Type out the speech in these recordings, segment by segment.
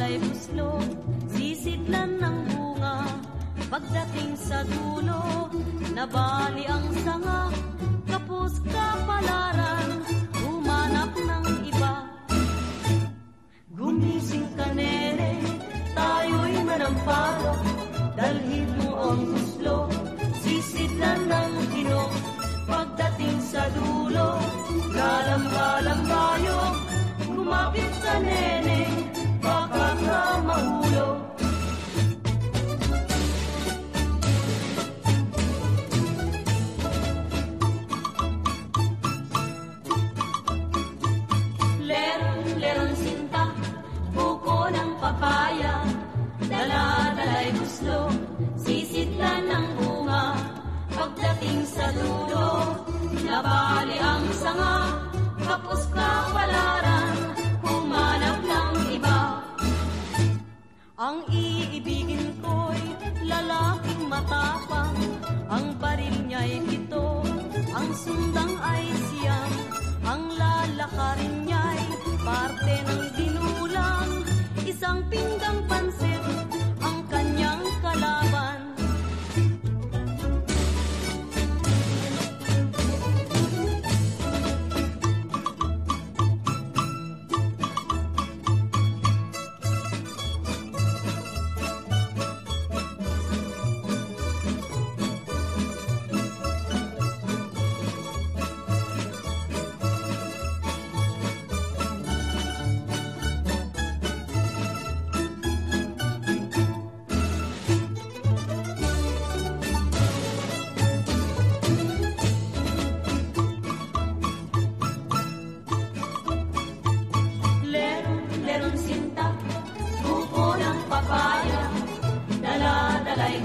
dala-dala'y buslo, sisidlan ng bunga. Pagdating sa dulo, nabali ang sanga, kapos kapalaran, humanap ng iba. Gumising ka nene, tayo'y manampalo, dalhin mo ang buslo, sisidlan ng ginong. Pagdating sa dulo, galang-galang tayo, kumapit ka nene, dala-dala'y guslo, sisidlan ng bunga. Pagdating sa dulo, nabali ang sanga, kapos kapalaran, humanap ng iba. Ang iibigin ko'y lalaking matapang, ang baril niya'y pito, ang sundang ay siyang, ang lalakarin niya'y parte ng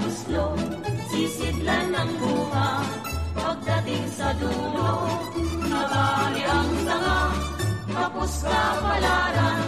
guslo, sisidlan ng bunga. Pagdating sa dulo, nabali ang sanga, tapos ka palara,